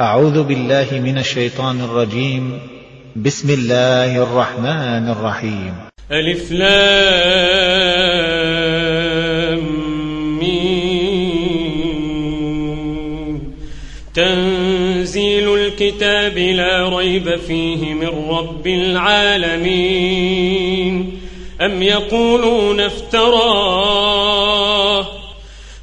أعوذ بالله من الشيطان الرجيم. بسم الله الرحمن الرحيم. ألف لام ميم. تنزيل الكتاب لا ريب فيه من رب العالمين. أم يقولون افتراه؟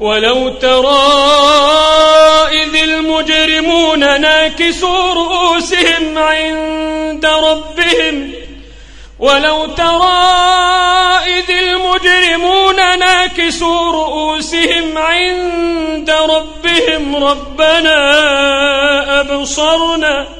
ولو ترى إذ المجرمون ناكسوا رؤوسهم عند ربهم ولو ترى إذ المجرمون ناكسوا رؤوسهم عند ربهم ربنا أبصرنا.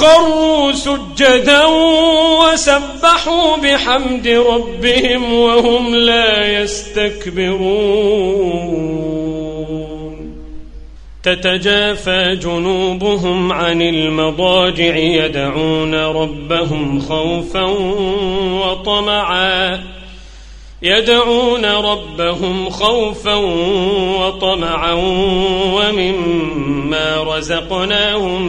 خروا سجدا وسبحوا بحمد ربهم وهم لا يستكبرون. تتجافى جنوبهم عن المضاجع يدعون ربهم خوفا وطمعا. يدعون ربهم خوفا وطمعا ومما رزقناهم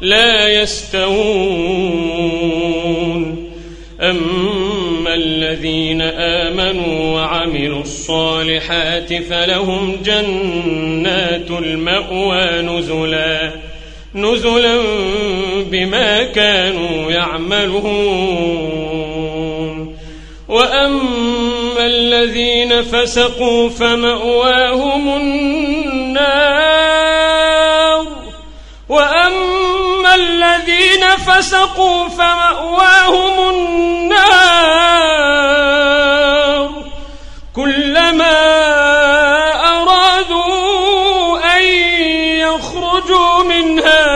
لا يستوون. أما الذين آمنوا وعملوا الصالحات فلهم جنات المأوى نزلا. نزلا بما كانوا يعملون. وأما الذين فسقوا فمأواهم النار. وأما الذين فسقوا فمأواهم النار كلما أرادوا أن يخرجوا منها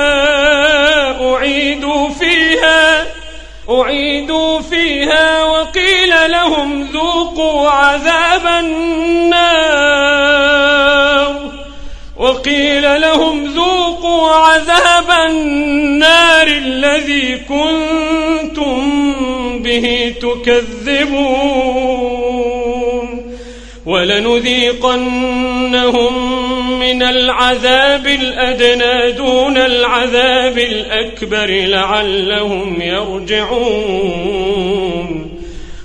أعيدوا فيها أعيدوا فيها وقيل لهم ذوقوا عذاب النار وقيل لهم ذوقوا عذاب النار الذي كنتم به تكذبون. ولنذيقنهم من العذاب الأدنى دون العذاب الأكبر لعلهم يرجعون.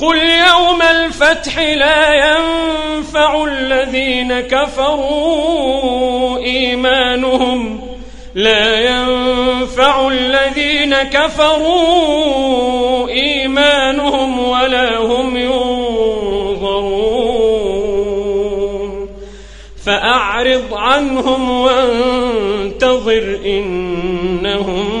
قل يوم الفتح لا ينفع الذين كفروا إيمانهم لا ينفع الذين كفروا إيمانهم ولا هم ينظرون فأعرض عنهم وانتظر إنهم